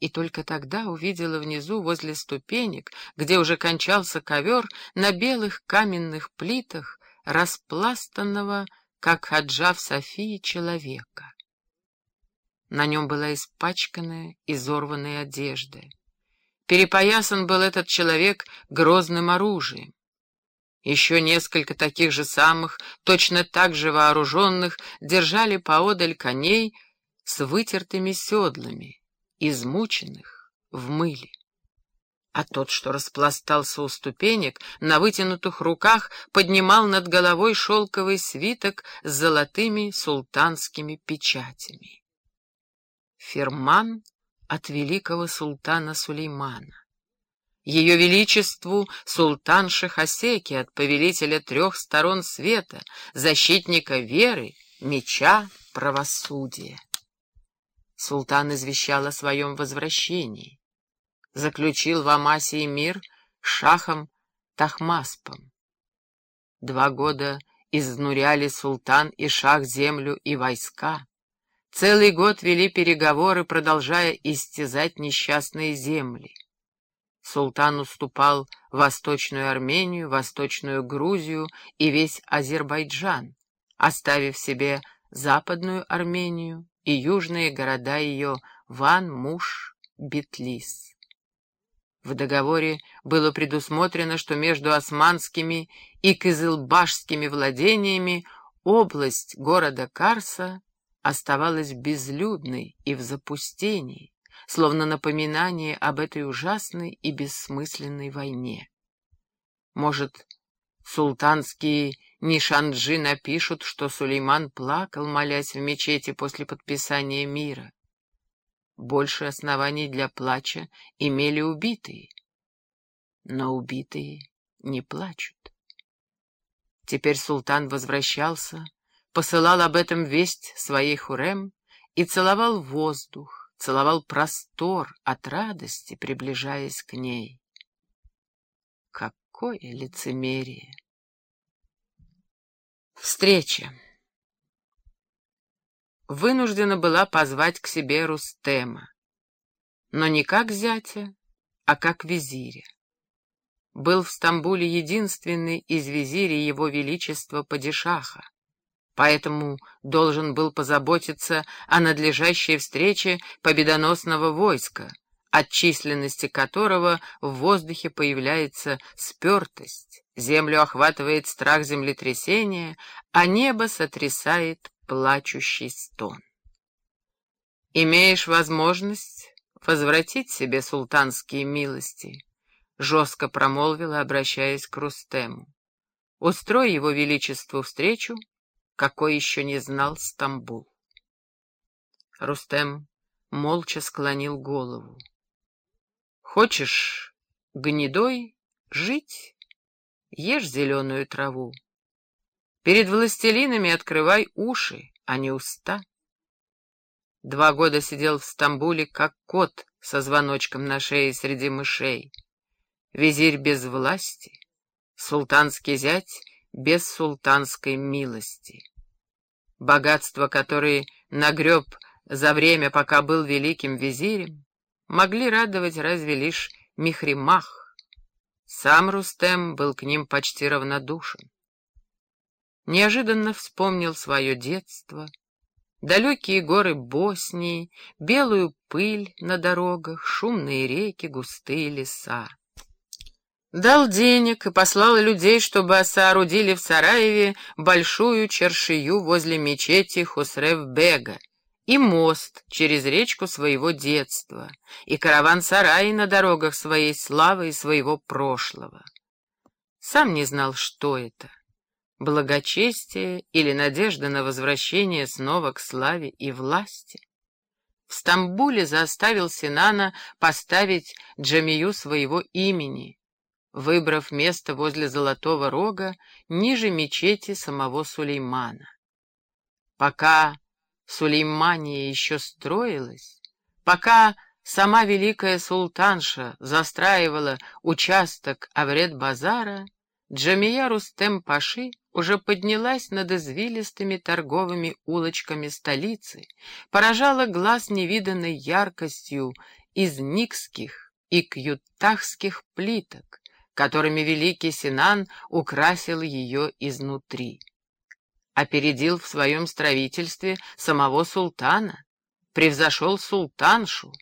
и только тогда увидела внизу, возле ступенек, где уже кончался ковер, на белых каменных плитах, распластанного, как хаджав Софии, человека. На нем была испачканная, изорванная одежда. Перепоясан был этот человек грозным оружием. Еще несколько таких же самых, точно так же вооруженных, держали поодаль коней с вытертыми седлами, измученных в мыле. А тот, что распластался у ступенек, на вытянутых руках поднимал над головой шелковый свиток с золотыми султанскими печатями. Ферман от великого султана Сулеймана. Ее Величеству султан Шахасеки от повелителя трех сторон света, защитника веры, меча, правосудия. Султан извещал о своем возвращении. Заключил в Амасии мир с шахом Тахмаспом. Два года изнуряли султан и шах землю и войска. Целый год вели переговоры, продолжая истязать несчастные земли. Султан уступал Восточную Армению, Восточную Грузию и весь Азербайджан, оставив себе Западную Армению и южные города ее Ван, Муш, Битлис. В договоре было предусмотрено, что между османскими и кызылбашскими владениями область города Карса оставалась безлюдной и в запустении, словно напоминание об этой ужасной и бессмысленной войне. Может, султанские нишанджи напишут, что Сулейман плакал, молясь в мечети после подписания мира. Больше оснований для плача имели убитые, но убитые не плачут. Теперь султан возвращался, посылал об этом весть своей Хурем и целовал воздух, целовал простор от радости, приближаясь к ней. Какое лицемерие! Встреча. Вынуждена была позвать к себе Рустема, но не как зятя, а как визиря. Был в Стамбуле единственный из визирей его величества Падишаха поэтому должен был позаботиться о надлежащей встрече победоносного войска, от численности которого в воздухе появляется спертость, землю охватывает страх землетрясения, а небо сотрясает плачущий стон. «Имеешь возможность возвратить себе султанские милости», — жестко промолвила, обращаясь к Рустему. «Устрой его величеству встречу какой еще не знал Стамбул. Рустем молча склонил голову. «Хочешь гнедой жить? Ешь зеленую траву. Перед властелинами открывай уши, а не уста». Два года сидел в Стамбуле, как кот со звоночком на шее среди мышей. Визирь без власти, султанский зять без султанской милости. Богатства, которые нагреб за время, пока был великим визирем, могли радовать разве лишь Михримах. Сам Рустем был к ним почти равнодушен. Неожиданно вспомнил свое детство, далекие горы Боснии, белую пыль на дорогах, шумные реки, густые леса. Дал денег и послал людей, чтобы соорудили в Сараеве большую чершию возле мечети Хусрев-Бега и мост через речку своего детства, и караван-сараи на дорогах своей славы и своего прошлого. Сам не знал, что это — благочестие или надежда на возвращение снова к славе и власти. В Стамбуле заставил Синана поставить джамию своего имени — выбрав место возле Золотого Рога, ниже мечети самого Сулеймана. Пока Сулеймания еще строилась, пока сама великая султанша застраивала участок Аврет-базара, Джамия Рустем-Паши уже поднялась над извилистыми торговыми улочками столицы, поражала глаз невиданной яркостью из никских и кьютахских плиток, которыми великий Синан украсил ее изнутри. Опередил в своем строительстве самого султана, превзошел султаншу,